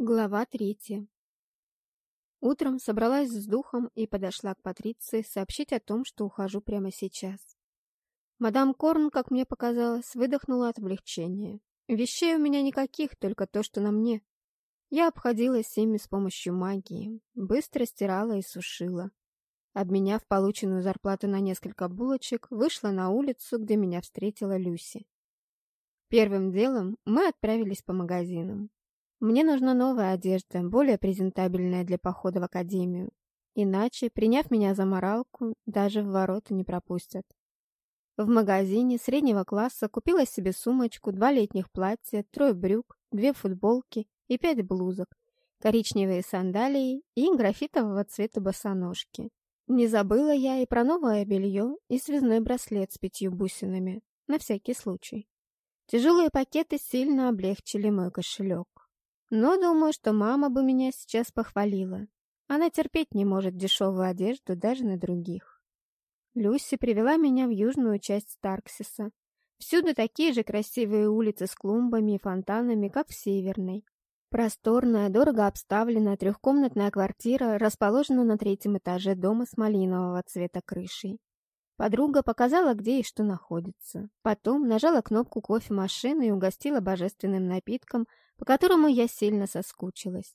Глава третья. Утром собралась с духом и подошла к Патриции сообщить о том, что ухожу прямо сейчас. Мадам Корн, как мне показалось, выдохнула от облегчения. Вещей у меня никаких, только то, что на мне. Я обходилась ими с помощью магии, быстро стирала и сушила. Обменяв полученную зарплату на несколько булочек, вышла на улицу, где меня встретила Люси. Первым делом мы отправились по магазинам. Мне нужна новая одежда, более презентабельная для похода в академию. Иначе, приняв меня за моралку, даже в ворота не пропустят. В магазине среднего класса купила себе сумочку, два летних платья, трое брюк, две футболки и пять блузок, коричневые сандалии и графитового цвета босоножки. Не забыла я и про новое белье и связной браслет с пятью бусинами, на всякий случай. Тяжелые пакеты сильно облегчили мой кошелек. Но думаю, что мама бы меня сейчас похвалила. Она терпеть не может дешевую одежду даже на других. Люси привела меня в южную часть Старксиса. Всюду такие же красивые улицы с клумбами и фонтанами, как в северной. Просторная, дорого обставленная трехкомнатная квартира расположена на третьем этаже дома с малинового цвета крышей. Подруга показала, где и что находится. Потом нажала кнопку кофемашины и угостила божественным напитком, по которому я сильно соскучилась.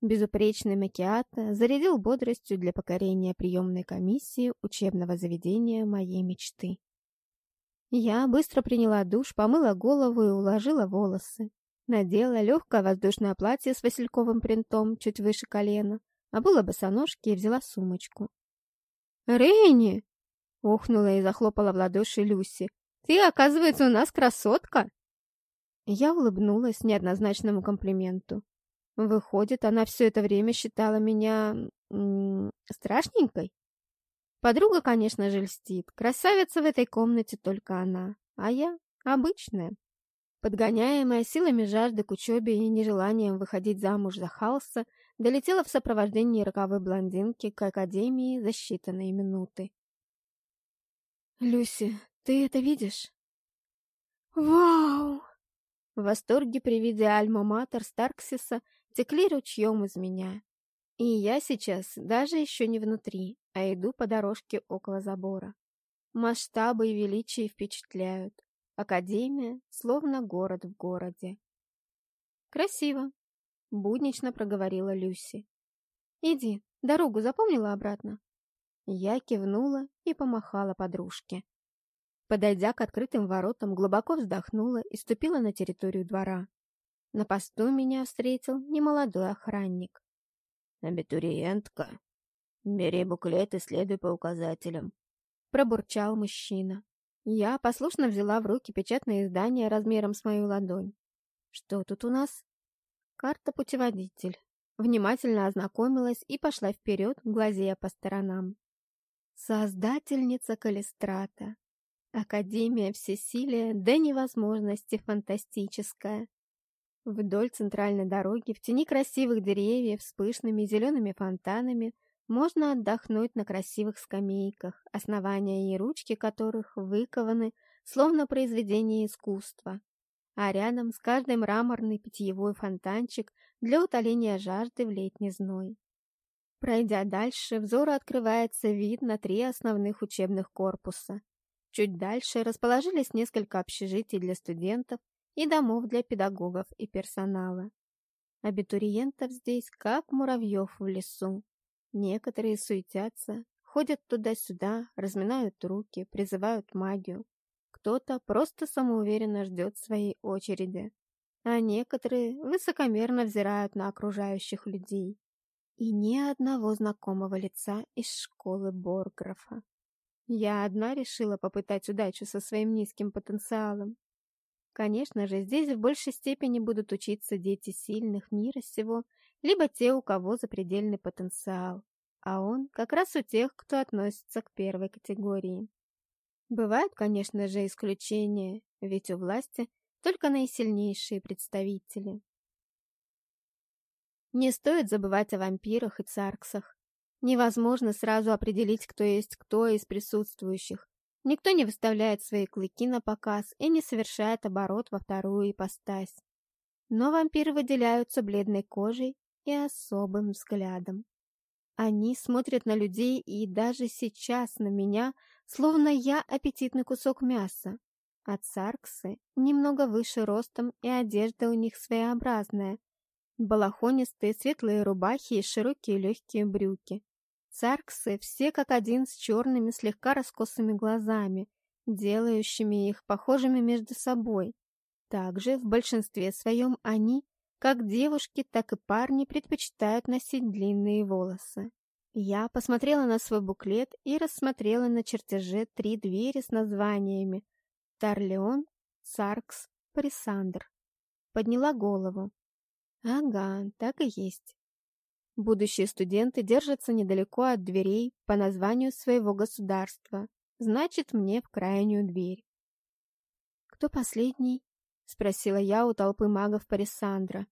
Безупречный макиато зарядил бодростью для покорения приемной комиссии учебного заведения моей мечты. Я быстро приняла душ, помыла голову и уложила волосы. Надела легкое воздушное платье с васильковым принтом чуть выше колена, обула босоножки и взяла сумочку. «Ренни!» Охнула и захлопала в ладоши Люси. «Ты, оказывается, у нас красотка!» Я улыбнулась неоднозначному комплименту. Выходит, она все это время считала меня... Страшненькой? Подруга, конечно же, льстит. Красавица в этой комнате только она, а я обычная. Подгоняемая силами жажды к учебе и нежеланием выходить замуж за Халса, долетела в сопровождении роковой блондинки к академии за считанные минуты. «Люси, ты это видишь?» «Вау!» В восторге при виде альма-матер Старксиса текли ручьем из меня. И я сейчас даже еще не внутри, а иду по дорожке около забора. Масштабы и величие впечатляют. Академия, словно город в городе. «Красиво», — буднично проговорила Люси. «Иди, дорогу запомнила обратно?» Я кивнула и помахала подружке. Подойдя к открытым воротам, глубоко вздохнула и ступила на территорию двора. На посту меня встретил немолодой охранник. «Абитуриентка, бери буклет и следуй по указателям», — пробурчал мужчина. Я послушно взяла в руки печатное издание размером с мою ладонь. «Что тут у нас?» «Карта-путеводитель». Внимательно ознакомилась и пошла вперед, глазея по сторонам. Создательница Калистрата. Академия всесилия до невозможности фантастическая. Вдоль центральной дороги, в тени красивых деревьев с пышными зелеными фонтанами, можно отдохнуть на красивых скамейках, основания и ручки которых выкованы, словно произведение искусства. А рядом с каждой мраморный питьевой фонтанчик для утоления жажды в летний зной. Пройдя дальше, взору открывается вид на три основных учебных корпуса. Чуть дальше расположились несколько общежитий для студентов и домов для педагогов и персонала. Абитуриентов здесь как муравьев в лесу. Некоторые суетятся, ходят туда-сюда, разминают руки, призывают магию. Кто-то просто самоуверенно ждет своей очереди, а некоторые высокомерно взирают на окружающих людей и ни одного знакомого лица из школы Борграфа. Я одна решила попытать удачу со своим низким потенциалом. Конечно же, здесь в большей степени будут учиться дети сильных мира сего, либо те, у кого запредельный потенциал, а он как раз у тех, кто относится к первой категории. Бывают, конечно же, исключения, ведь у власти только наисильнейшие представители. Не стоит забывать о вампирах и царксах. Невозможно сразу определить, кто есть кто из присутствующих. Никто не выставляет свои клыки на показ и не совершает оборот во вторую ипостась. но вампиры выделяются бледной кожей и особым взглядом. Они смотрят на людей и даже сейчас на меня, словно я аппетитный кусок мяса. А царксы немного выше ростом, и одежда у них своеобразная. Балахонистые светлые рубахи и широкие легкие брюки. Царксы все как один с черными слегка раскосыми глазами, делающими их похожими между собой. Также в большинстве своем они, как девушки, так и парни, предпочитают носить длинные волосы. Я посмотрела на свой буклет и рассмотрела на чертеже три двери с названиями Тарлеон, Саркс, Парисандр. Подняла голову. Ага, так и есть. Будущие студенты держатся недалеко от дверей по названию своего государства. Значит, мне в крайнюю дверь. «Кто последний?» — спросила я у толпы магов Парисандра.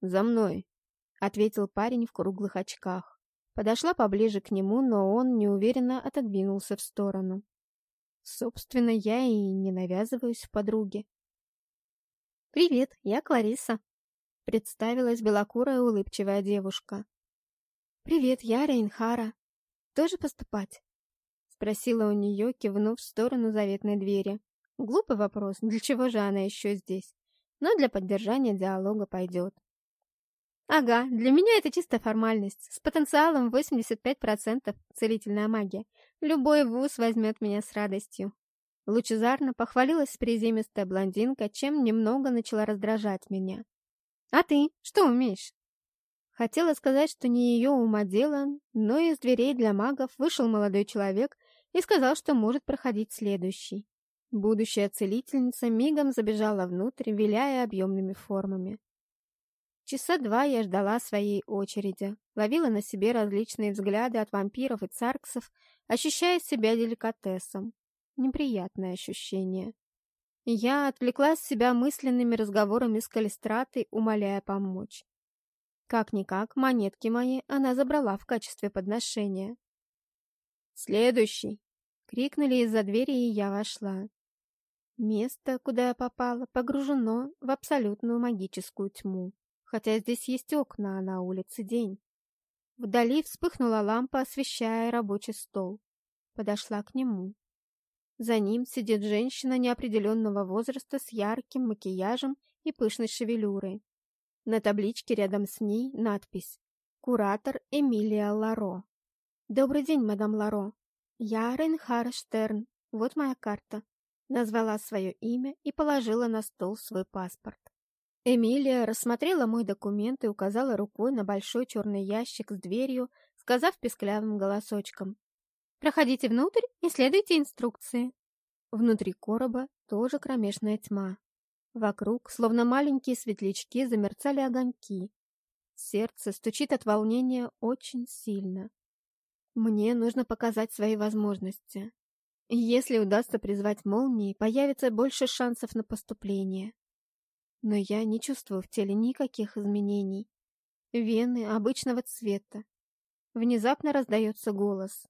«За мной», — ответил парень в круглых очках. Подошла поближе к нему, но он неуверенно отодвинулся в сторону. Собственно, я и не навязываюсь в подруге. «Привет, я Клариса», — представилась белокурая улыбчивая девушка. «Привет, я Рейнхара. Тоже поступать?» — спросила у нее, кивнув в сторону заветной двери. Глупый вопрос, для чего же она еще здесь? Но для поддержания диалога пойдет. Ага, для меня это чисто формальность. С потенциалом 85% целительная магия. Любой вуз возьмет меня с радостью. Лучезарно похвалилась приземистая блондинка, чем немного начала раздражать меня. «А ты что умеешь?» Хотела сказать, что не ее ума дело, но из дверей для магов вышел молодой человек и сказал, что может проходить следующий. Будущая целительница мигом забежала внутрь, виляя объемными формами. Часа два я ждала своей очереди, ловила на себе различные взгляды от вампиров и царксов, ощущая себя деликатесом. Неприятное ощущение. Я отвлекла себя мысленными разговорами с Калистратой, умоляя помочь. Как-никак, монетки мои она забрала в качестве подношения. «Следующий!» — крикнули из-за двери, и я вошла. Место, куда я попала, погружено в абсолютную магическую тьму, хотя здесь есть окна, а на улице день. Вдали вспыхнула лампа, освещая рабочий стол. Подошла к нему. За ним сидит женщина неопределенного возраста с ярким макияжем и пышной шевелюрой. На табличке рядом с ней надпись «Куратор Эмилия Ларо». «Добрый день, мадам Ларо. Я Рейнхара Штерн. Вот моя карта назвала свое имя и положила на стол свой паспорт. Эмилия рассмотрела мой документ и указала рукой на большой черный ящик с дверью, сказав песклявым голосочком. «Проходите внутрь и следуйте инструкции». Внутри короба тоже кромешная тьма. Вокруг, словно маленькие светлячки, замерцали огоньки. Сердце стучит от волнения очень сильно. Мне нужно показать свои возможности. Если удастся призвать молнии, появится больше шансов на поступление. Но я не чувствую в теле никаких изменений. Вены обычного цвета. Внезапно раздается голос.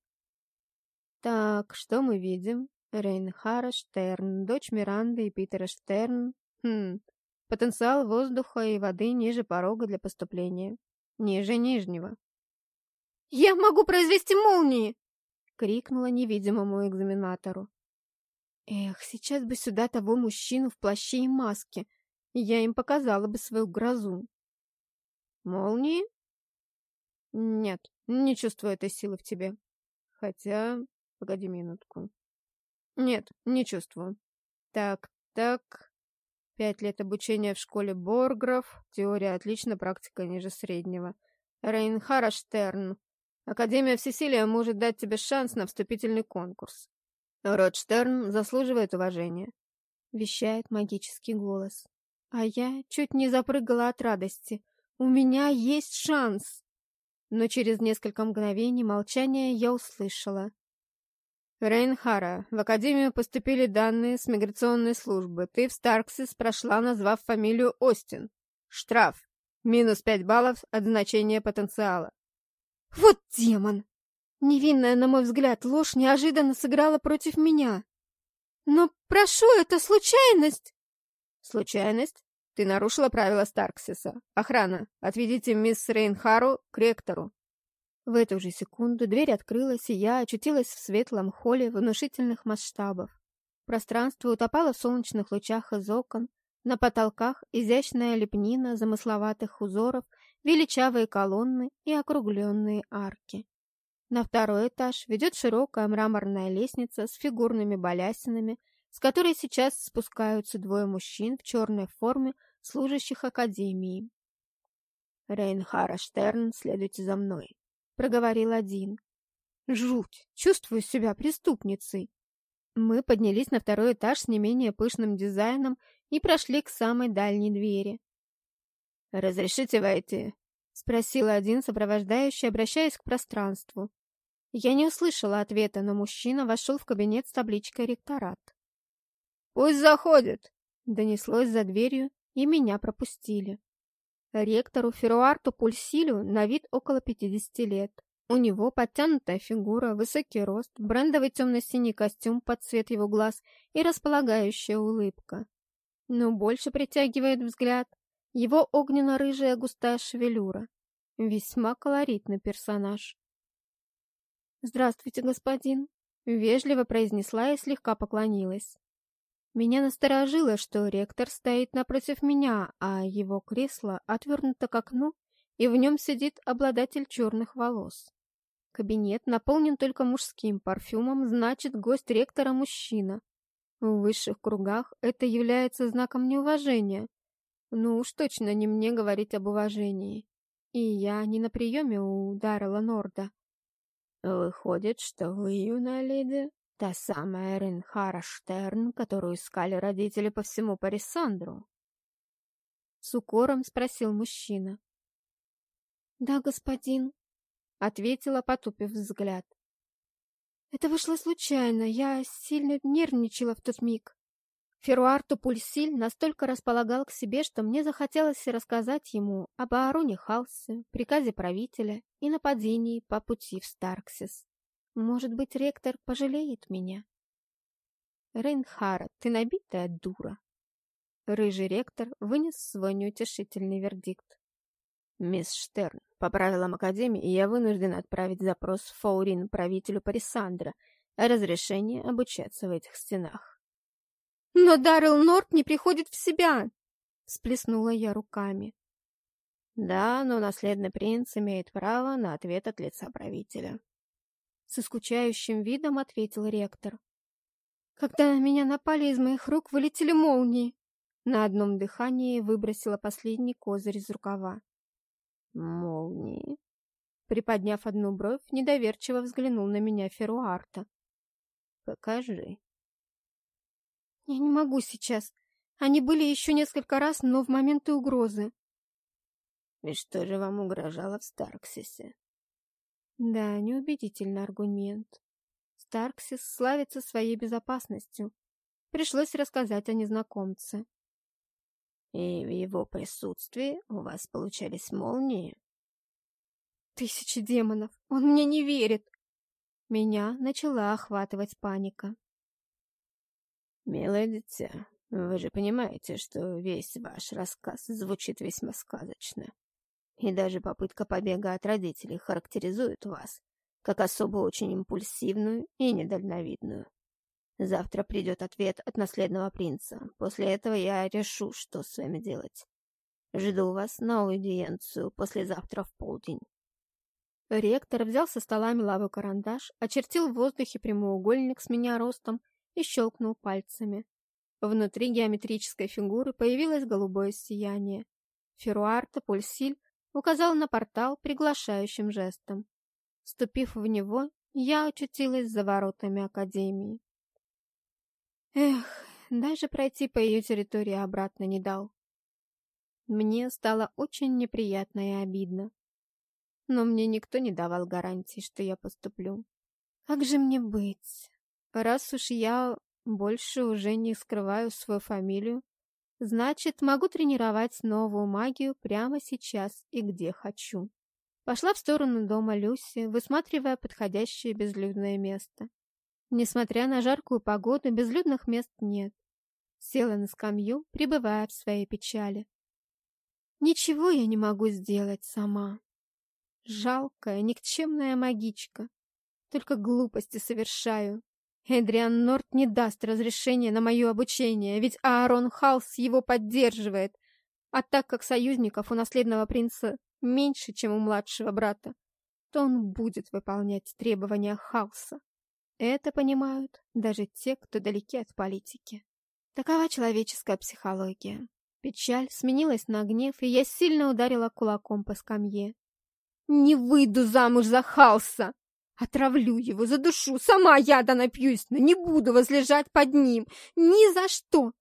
Так, что мы видим? Рейнхара Штерн, дочь Миранды и Питера Штерн. Хм, потенциал воздуха и воды ниже порога для поступления. Ниже нижнего. «Я могу произвести молнии!» крикнула невидимому экзаменатору. Эх, сейчас бы сюда того мужчину в плаще и маске, и я им показала бы свою грозу. Молнии? Нет, не чувствую этой силы в тебе. Хотя, погоди минутку. Нет, не чувствую. Так, так. Пять лет обучения в школе Боргров, теория отлично, практика ниже среднего. Рейнхара Штерн, Академия Всесилия может дать тебе шанс на вступительный конкурс. Ротштерн заслуживает уважения», — вещает магический голос. А я чуть не запрыгала от радости. «У меня есть шанс!» Но через несколько мгновений молчания я услышала. «Рейнхара, в Академию поступили данные с миграционной службы. Ты в Старксис прошла, назвав фамилию Остин. Штраф. Минус пять баллов от значения потенциала. Вот демон! Невинная, на мой взгляд, ложь неожиданно сыграла против меня. Но прошу, это случайность. Случайность? Ты нарушила правила Старксиса. Охрана, отведите мисс Рейнхару к ректору. В эту же секунду дверь открылась, и я очутилась в светлом холле внушительных масштабов. Пространство утопало в солнечных лучах из окон, на потолках изящная лепнина замысловатых узоров, величавые колонны и округленные арки. На второй этаж ведет широкая мраморная лестница с фигурными балясинами, с которой сейчас спускаются двое мужчин в черной форме, служащих академии. «Рейнхара Штерн, следуйте за мной», — проговорил один. «Жуть! Чувствую себя преступницей!» Мы поднялись на второй этаж с не менее пышным дизайном и прошли к самой дальней двери. «Разрешите войти?» — спросил один сопровождающий, обращаясь к пространству. Я не услышала ответа, но мужчина вошел в кабинет с табличкой «Ректорат». «Пусть заходит!» — донеслось за дверью, и меня пропустили. Ректору Феруарту Пульсилю на вид около 50 лет. У него подтянутая фигура, высокий рост, брендовый темно-синий костюм под цвет его глаз и располагающая улыбка. Но больше притягивает взгляд его огненно-рыжая густая шевелюра. Весьма колоритный персонаж. «Здравствуйте, господин», — вежливо произнесла и слегка поклонилась. Меня насторожило, что ректор стоит напротив меня, а его кресло отвернуто к окну, и в нем сидит обладатель черных волос. Кабинет наполнен только мужским парфюмом, значит, гость ректора мужчина. В высших кругах это является знаком неуважения. Ну уж точно не мне говорить об уважении. И я не на приеме у Даррела Норда. Выходит, что вы, юная леди, та самая Ренхара Штерн, которую искали родители по всему Парисандру? С укором спросил мужчина. Да, господин, ответила, потупив взгляд. Это вышло случайно, я сильно нервничала в тот миг. Феруарту Пульсиль настолько располагал к себе, что мне захотелось рассказать ему об Аароне Халсе, приказе правителя и нападении по пути в Старксис. Может быть, ректор пожалеет меня? Рейнхара, ты набитая дура. Рыжий ректор вынес свой неутешительный вердикт. «Мисс Штерн, по правилам Академии я вынужден отправить запрос в Фаурин правителю Парисандра о разрешении обучаться в этих стенах». «Но Даррел Норт не приходит в себя!» — всплеснула я руками. «Да, но наследный принц имеет право на ответ от лица правителя». Со скучающим видом ответил ректор. «Когда меня напали, из моих рук вылетели молнии». На одном дыхании выбросила последний козырь из рукава. Молнии. Приподняв одну бровь, недоверчиво взглянул на меня Феруарта. Покажи. Я не могу сейчас. Они были еще несколько раз, но в моменты угрозы. И что же вам угрожало в Старксисе? Да, неубедительный аргумент. Старксис славится своей безопасностью. Пришлось рассказать о незнакомце. И в его присутствии у вас получались молнии? Тысячи демонов! Он мне не верит! Меня начала охватывать паника. Милое дитя, вы же понимаете, что весь ваш рассказ звучит весьма сказочно. И даже попытка побега от родителей характеризует вас как особо очень импульсивную и недальновидную. Завтра придет ответ от наследного принца. После этого я решу, что с вами делать. Жду вас на аудиенцию послезавтра в полдень. Ректор взял со стола меловой карандаш, очертил в воздухе прямоугольник с меня ростом и щелкнул пальцами. Внутри геометрической фигуры появилось голубое сияние. Феруарта Пульсиль указал на портал приглашающим жестом. Ступив в него, я очутилась за воротами Академии. Эх, даже пройти по ее территории обратно не дал. Мне стало очень неприятно и обидно. Но мне никто не давал гарантии, что я поступлю. Как же мне быть? Раз уж я больше уже не скрываю свою фамилию, значит, могу тренировать новую магию прямо сейчас и где хочу. Пошла в сторону дома Люси, высматривая подходящее безлюдное место. Несмотря на жаркую погоду, безлюдных мест нет. Села на скамью, пребывая в своей печали. Ничего я не могу сделать сама. Жалкая, никчемная магичка. Только глупости совершаю. Эдриан Норт не даст разрешения на мое обучение, ведь Аарон Халс его поддерживает. А так как союзников у наследного принца меньше, чем у младшего брата, то он будет выполнять требования Халса. Это понимают даже те, кто далеки от политики. Такова человеческая психология. Печаль сменилась на гнев, и я сильно ударила кулаком по скамье. «Не выйду замуж за Халса! Отравлю его, задушу, сама яда напьюсь, но не буду возлежать под ним. Ни за что!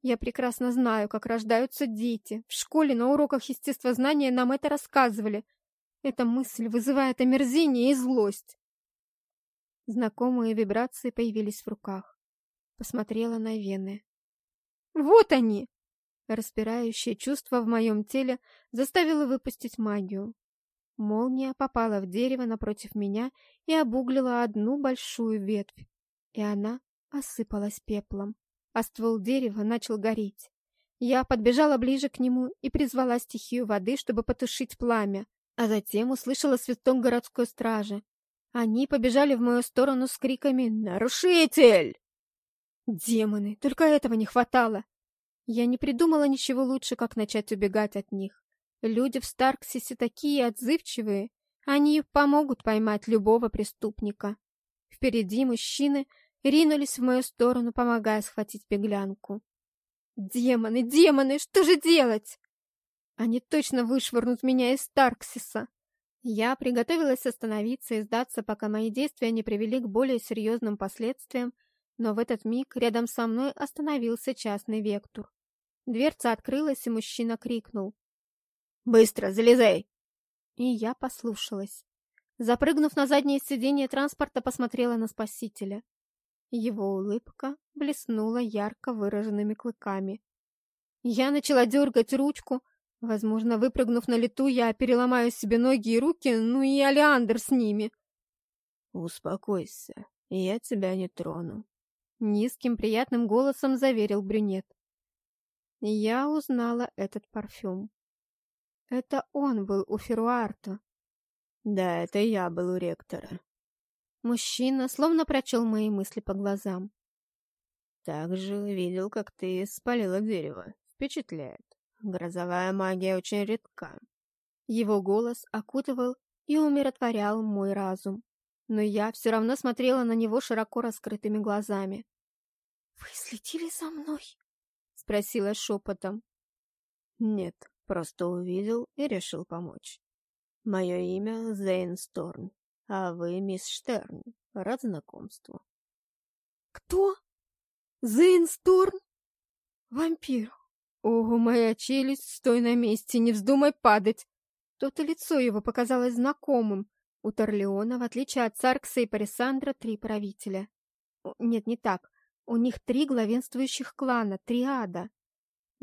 Я прекрасно знаю, как рождаются дети. В школе на уроках естествознания нам это рассказывали. Эта мысль вызывает омерзение и злость. Знакомые вибрации появились в руках. Посмотрела на вены. Вот они! Распирающее чувство в моем теле заставило выпустить магию. Молния попала в дерево напротив меня и обуглила одну большую ветвь, и она осыпалась пеплом, а ствол дерева начал гореть. Я подбежала ближе к нему и призвала стихию воды, чтобы потушить пламя, а затем услышала свисток городской стражи. Они побежали в мою сторону с криками «Нарушитель!». Демоны, только этого не хватало. Я не придумала ничего лучше, как начать убегать от них. Люди в Старксисе такие отзывчивые, они помогут поймать любого преступника. Впереди мужчины ринулись в мою сторону, помогая схватить беглянку. Демоны, демоны, что же делать? Они точно вышвырнут меня из Старксиса. Я приготовилась остановиться и сдаться, пока мои действия не привели к более серьезным последствиям, но в этот миг рядом со мной остановился частный вектор. Дверца открылась, и мужчина крикнул. Быстро, залезай!» И я послушалась. Запрыгнув на заднее сиденье транспорта, посмотрела на спасителя. Его улыбка блеснула ярко выраженными клыками. Я начала дергать ручку. Возможно, выпрыгнув на лету, я переломаю себе ноги и руки, ну и Алиандр с ними. «Успокойся, я тебя не трону», — низким приятным голосом заверил брюнет. Я узнала этот парфюм. Это он был у Феруарта. Да, это я был у ректора. Мужчина словно прочел мои мысли по глазам. Также видел, как ты спалила дерево. Впечатляет. Грозовая магия очень редка. Его голос окутывал и умиротворял мой разум. Но я все равно смотрела на него широко раскрытыми глазами. «Вы следили за мной?» — спросила шепотом. «Нет, Просто увидел и решил помочь. Мое имя Зейн Сторн, а вы мисс Штерн. Рад знакомству. Кто? Зейн Сторн? Вампир. Ого, моя челюсть, стой на месте, не вздумай падать. То-то лицо его показалось знакомым. У Торлеона, в отличие от Царкса и Парисандра, три правителя. Нет, не так. У них три главенствующих клана, триада.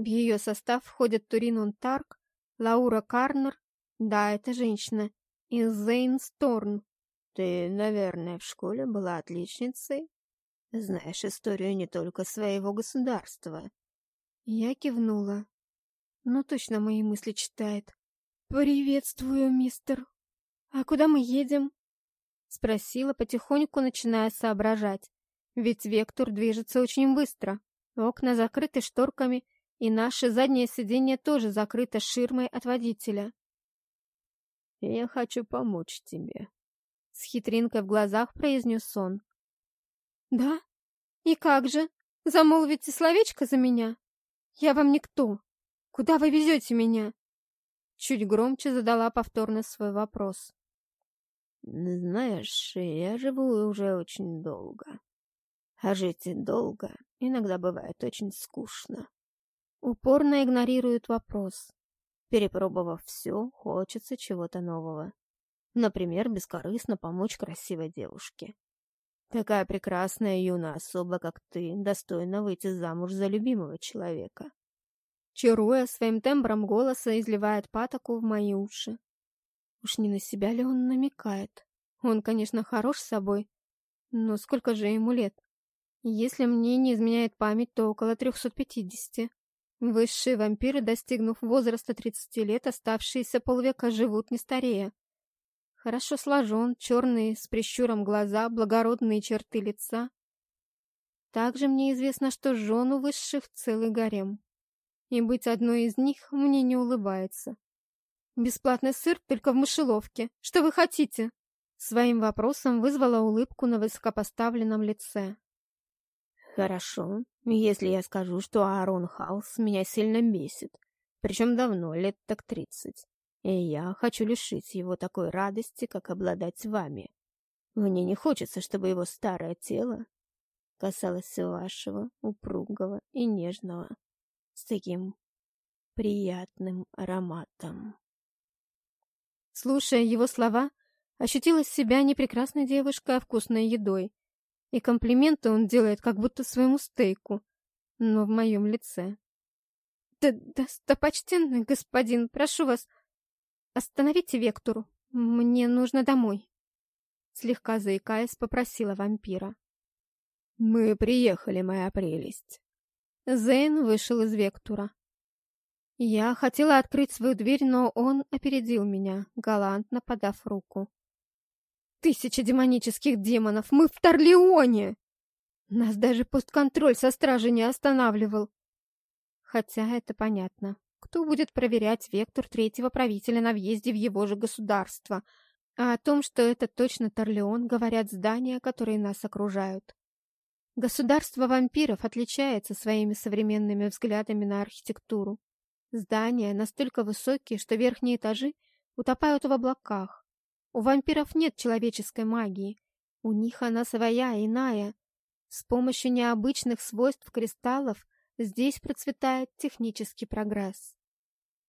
В ее состав входят Турин Унтарк, Лаура Карнер, да, это женщина, и Зейн Сторн. Ты, наверное, в школе была отличницей? Знаешь историю не только своего государства. Я кивнула. Ну, точно мои мысли читает. «Приветствую, мистер. А куда мы едем?» Спросила потихоньку, начиная соображать. Ведь Вектор движется очень быстро. Окна закрыты шторками, и наше заднее сиденье тоже закрыто ширмой от водителя. «Я хочу помочь тебе», — с хитринкой в глазах произнес он. «Да? И как же? Замолвите словечко за меня? Я вам никто. Куда вы везете меня?» Чуть громче задала повторно свой вопрос. «Знаешь, я живу уже очень долго. А жить долго иногда бывает очень скучно упорно игнорирует вопрос. Перепробовав все, хочется чего-то нового. Например, бескорыстно помочь красивой девушке. Такая прекрасная юная особа, как ты, достойна выйти замуж за любимого человека. Чаруя своим тембром голоса, изливает патоку в мои уши. Уж не на себя ли он намекает? Он, конечно, хорош собой, но сколько же ему лет? Если мне не изменяет память, то около 350. Высшие вампиры, достигнув возраста 30 лет, оставшиеся полвека живут не старея. Хорошо сложен, черные, с прищуром глаза, благородные черты лица. Также мне известно, что жену высших целый гарем. И быть одной из них мне не улыбается. Бесплатный сыр только в мышеловке. Что вы хотите? Своим вопросом вызвала улыбку на высокопоставленном лице. Хорошо, если я скажу, что Аарон Хаус меня сильно бесит, причем давно, лет так тридцать, и я хочу лишить его такой радости, как обладать вами. Мне не хочется, чтобы его старое тело касалось вашего упругого и нежного, с таким приятным ароматом. Слушая его слова, ощутила себя не прекрасной девушкой, а вкусной едой, и комплименты он делает как будто своему стейку, но в моем лице. Да, достопочтенный господин, прошу вас, остановите Вектуру. Мне нужно домой. Слегка заикаясь, попросила вампира. Мы приехали, моя прелесть. Зейн вышел из Вектура. Я хотела открыть свою дверь, но он опередил меня, галантно подав руку. Тысяча демонических демонов! Мы в Торлеоне! Нас даже постконтроль со стражи не останавливал. Хотя это понятно. Кто будет проверять вектор третьего правителя на въезде в его же государство? А о том, что это точно Торлеон, говорят здания, которые нас окружают. Государство вампиров отличается своими современными взглядами на архитектуру. Здания настолько высокие, что верхние этажи утопают в облаках, у вампиров нет человеческой магии. У них она своя, иная. С помощью необычных свойств кристаллов здесь процветает технический прогресс.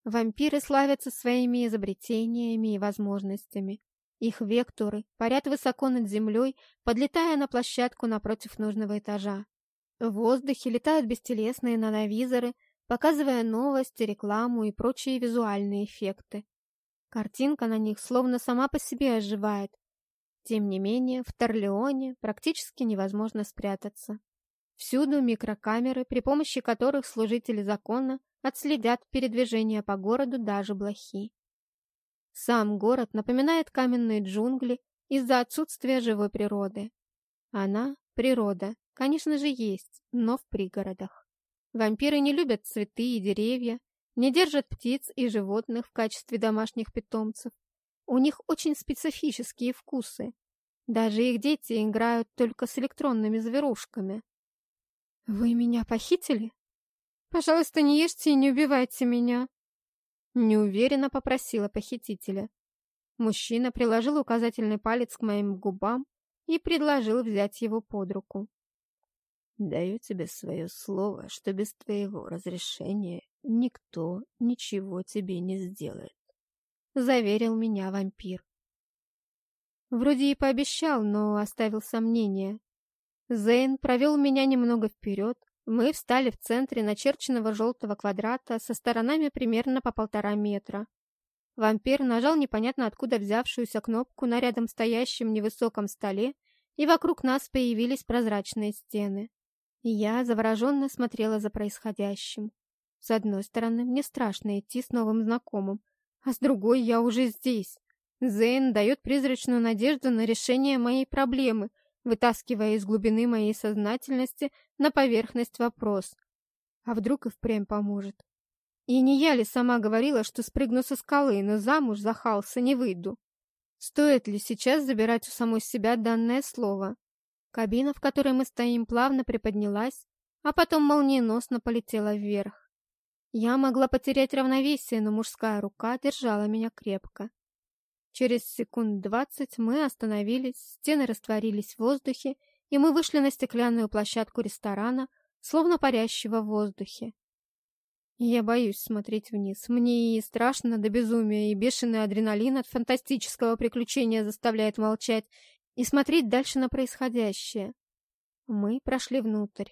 Вампиры славятся своими изобретениями и возможностями. Их векторы парят высоко над землей, подлетая на площадку напротив нужного этажа. В воздухе летают бестелесные нановизоры, показывая новости, рекламу и прочие визуальные эффекты. Картинка на них словно сама по себе оживает. Тем не менее, в Торлеоне практически невозможно спрятаться. Всюду микрокамеры, при помощи которых служители закона отследят передвижение по городу даже блохи. Сам город напоминает каменные джунгли из-за отсутствия живой природы. Она, природа, конечно же, есть, но в пригородах. Вампиры не любят цветы и деревья, не держат птиц и животных в качестве домашних питомцев. У них очень специфические вкусы. Даже их дети играют только с электронными зверушками. «Вы меня похитили? Пожалуйста, не ешьте и не убивайте меня!» Неуверенно попросила похитителя. Мужчина приложил указательный палец к моим губам и предложил взять его под руку. «Даю тебе свое слово, что без твоего разрешения никто ничего тебе не сделает», — заверил меня вампир. Вроде и пообещал, но оставил сомнения. Зейн провел меня немного вперед. Мы встали в центре начерченного желтого квадрата со сторонами примерно по полтора метра. Вампир нажал непонятно откуда взявшуюся кнопку на рядом стоящем невысоком столе, и вокруг нас появились прозрачные стены. Я завороженно смотрела за происходящим. С одной стороны, мне страшно идти с новым знакомым, а с другой я уже здесь. Зейн дает призрачную надежду на решение моей проблемы, вытаскивая из глубины моей сознательности на поверхность вопрос. А вдруг и впрямь поможет? И не я ли сама говорила, что спрыгну со скалы, но замуж за Халса не выйду? Стоит ли сейчас забирать у самой себя данное слово? Кабина, в которой мы стоим, плавно приподнялась, а потом молниеносно полетела вверх. Я могла потерять равновесие, но мужская рука держала меня крепко. Через секунд двадцать мы остановились, стены растворились в воздухе, и мы вышли на стеклянную площадку ресторана, словно парящего в воздухе. Я боюсь смотреть вниз. Мне и страшно до безумия, и бешеный адреналин от фантастического приключения заставляет молчать и смотреть дальше на происходящее. Мы прошли внутрь.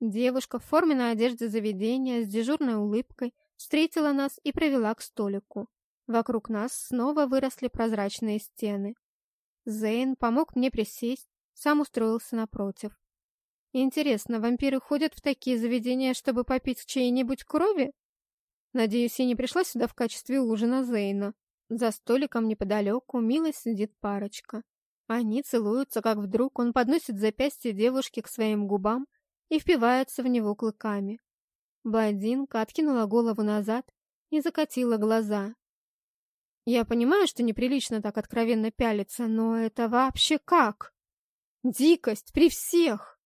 Девушка в форменной одежде заведения с дежурной улыбкой встретила нас и провела к столику. Вокруг нас снова выросли прозрачные стены. Зейн помог мне присесть, сам устроился напротив. Интересно, вампиры ходят в такие заведения, чтобы попить чьей-нибудь крови? Надеюсь, я не пришла сюда в качестве ужина Зейна. За столиком неподалеку мило сидит парочка. Они целуются, как вдруг он подносит запястье девушки к своим губам и впивается в него клыками. Блондинка откинула голову назад и закатила глаза. Я понимаю, что неприлично так откровенно пялиться, но это вообще как? Дикость при всех!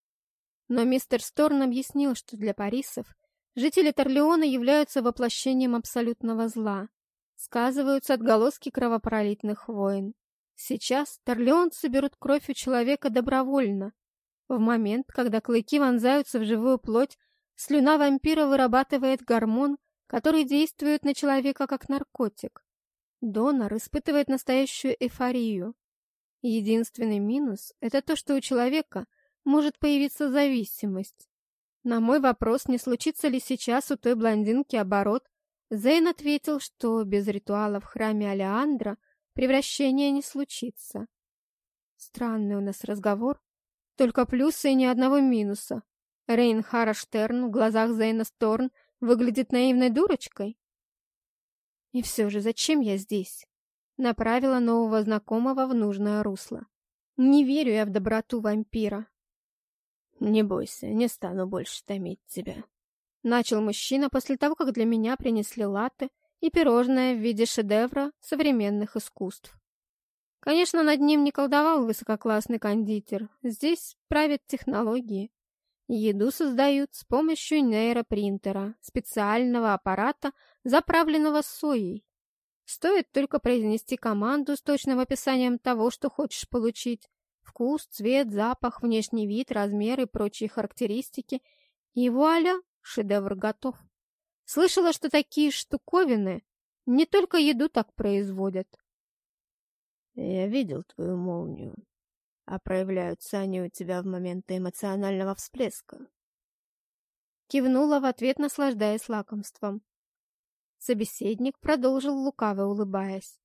Но мистер Сторн объяснил, что для парисов жители Торлеона являются воплощением абсолютного зла. Сказываются отголоски кровопролитных войн. Сейчас торлеонцы берут кровь у человека добровольно. В момент, когда клыки вонзаются в живую плоть, слюна вампира вырабатывает гормон, который действует на человека как наркотик. Донор испытывает настоящую эйфорию. Единственный минус – это то, что у человека может появиться зависимость. На мой вопрос, не случится ли сейчас у той блондинки оборот, Зейн ответил, что без ритуала в храме Алеандра превращения не случится. Странный у нас разговор. Только плюсы и ни одного минуса. Рейн Хараштерн в глазах Зейна Сторн выглядит наивной дурочкой. И все же, зачем я здесь? Направила нового знакомого в нужное русло. Не верю я в доброту вампира. Не бойся, не стану больше томить тебя. Начал мужчина после того, как для меня принесли латте и пирожное в виде шедевра современных искусств. Конечно, над ним не колдовал высококлассный кондитер. Здесь правят технологии. Еду создают с помощью нейропринтера, специального аппарата, заправленного соей. Стоит только произнести команду с точным описанием того, что хочешь получить. Вкус, цвет, запах, внешний вид, размер и прочие характеристики. И вуаля, шедевр готов. Слышала, что такие штуковины не только еду так производят. Я видел твою молнию. А проявляются они у тебя в моменты эмоционального всплеска. Кивнула в ответ, наслаждаясь лакомством. Собеседник продолжил лукаво улыбаясь.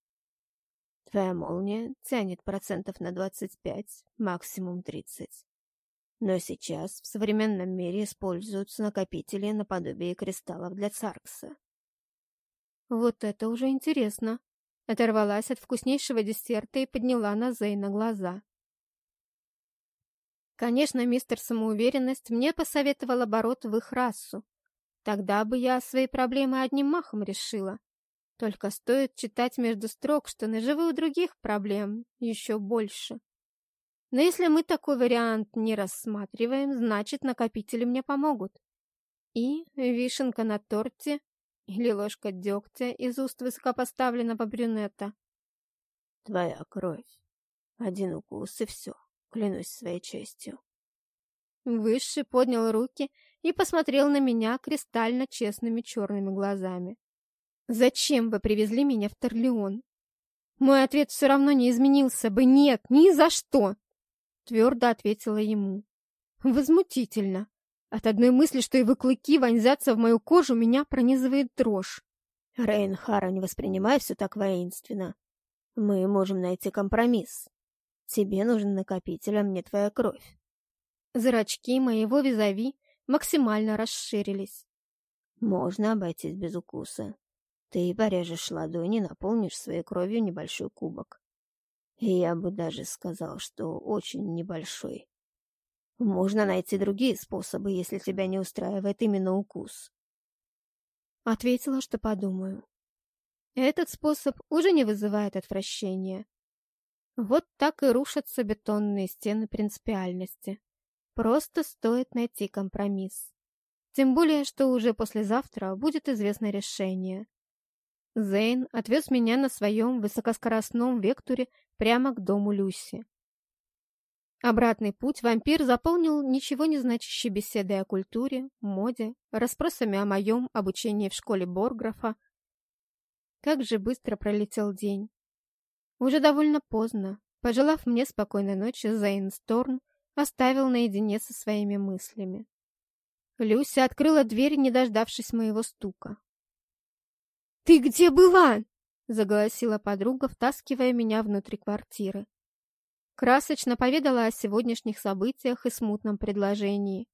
Твоя молния тянет процентов на двадцать пять, максимум тридцать. Но сейчас в современном мире используются накопители наподобие кристаллов для Царкса. Вот это уже интересно. Оторвалась от вкуснейшего десерта и подняла на Зейна глаза. Конечно, мистер Самоуверенность мне посоветовал оборот в их расу. Тогда бы я свои проблемы одним махом решила. Только стоит читать между строк, что наживы у других проблем еще больше. Но если мы такой вариант не рассматриваем, значит, накопители мне помогут. И вишенка на торте или ложка дегтя из уст высокопоставленного брюнета. Твоя кровь. Один укус и все, клянусь своей честью. Высший поднял руки и посмотрел на меня кристально честными черными глазами. «Зачем вы привезли меня в Торлеон?» Мой ответ все равно не изменился бы. «Нет, ни за что!» Твердо ответила ему. Возмутительно. От одной мысли, что его клыки вонзятся в мою кожу, меня пронизывает дрожь. Рейнхара, не воспринимай все так воинственно. Мы можем найти компромисс. Тебе нужен накопитель, а мне твоя кровь. Зрачки моего визави максимально расширились. Можно обойтись без укуса. Ты порежешь ладони, наполнишь своей кровью небольшой кубок. И я бы даже сказал, что очень небольшой. Можно найти другие способы, если тебя не устраивает именно укус. Ответила, что подумаю. Этот способ уже не вызывает отвращения. Вот так и рушатся бетонные стены принципиальности. Просто стоит найти компромисс. Тем более, что уже послезавтра будет известно решение. Зейн отвез меня на своем высокоскоростном векторе прямо к дому Люси. Обратный путь вампир заполнил ничего не значащей беседой о культуре, моде, расспросами о моем обучении в школе Борграфа. Как же быстро пролетел день. Уже довольно поздно, пожелав мне спокойной ночи, Зейн Сторн оставил наедине со своими мыслями. Люся открыла дверь, не дождавшись моего стука. «Ты где была?» — заголосила подруга, втаскивая меня внутрь квартиры. Красочно поведала о сегодняшних событиях и смутном предложении.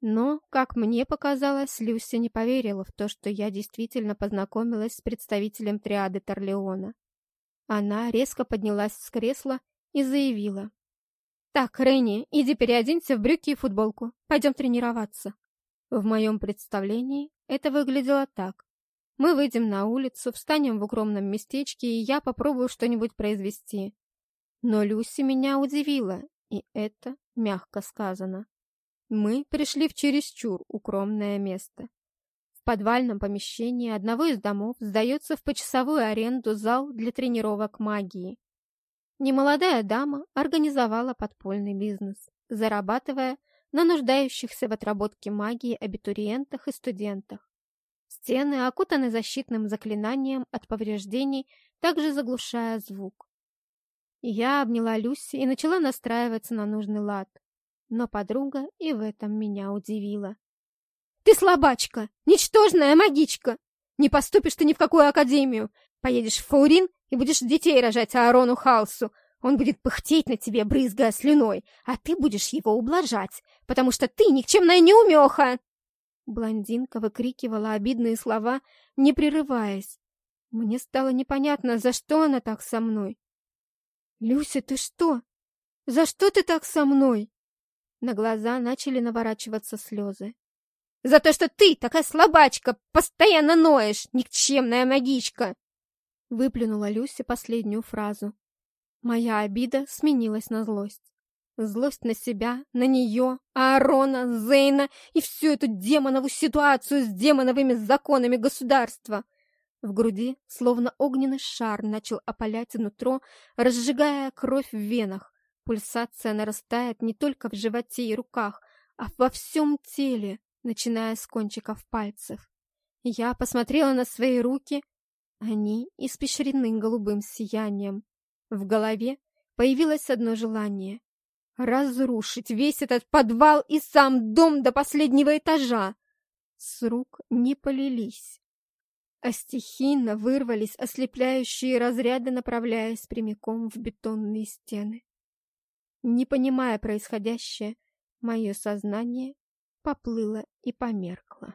Но, как мне показалось, Люся не поверила в то, что я действительно познакомилась с представителем триады Торлеона. Она резко поднялась с кресла и заявила. «Так, Ренни, иди переоденься в брюки и футболку. Пойдем тренироваться». В моем представлении это выглядело так. Мы выйдем на улицу, встанем в укромном местечке, и я попробую что-нибудь произвести. Но Люси меня удивила, и это мягко сказано. Мы пришли в чересчур укромное место. В подвальном помещении одного из домов сдается в почасовую аренду зал для тренировок магии. Немолодая дама организовала подпольный бизнес, зарабатывая на нуждающихся в отработке магии абитуриентах и студентах. Стены окутаны защитным заклинанием от повреждений, также заглушая звук. Я обняла Люси и начала настраиваться на нужный лад. Но подруга и в этом меня удивила. «Ты слабачка! Ничтожная магичка! Не поступишь ты ни в какую академию! Поедешь в Фаурин и будешь детей рожать Аарону Халсу. Он будет пыхтеть на тебе, брызгая слюной, а ты будешь его ублажать, потому что ты никчемная неумеха!» Блондинка выкрикивала обидные слова, не прерываясь. Мне стало непонятно, за что она так со мной. «Люся, ты что? За что ты так со мной?» На глаза начали наворачиваться слезы. «За то, что ты такая слабачка, постоянно ноешь, никчемная магичка!» Выплюнула Люся последнюю фразу. Моя обида сменилась на злость. Злость на себя, на нее, Аарона, Зейна и всю эту демонову ситуацию с демоновыми законами государства. В груди, словно огненный шар, начал опалять нутро, разжигая кровь в венах, Пульсация нарастает не только в животе и руках, а во всем теле, начиная с кончиков пальцев. Я посмотрела на свои руки. Они испещрены голубым сиянием. В голове появилось одно желание — разрушить весь этот подвал и сам дом до последнего этажа. С рук не полились, а стихийно вырвались ослепляющие разряды, направляясь прямиком в бетонные стены. Не понимая происходящее, мое сознание поплыло и померкло.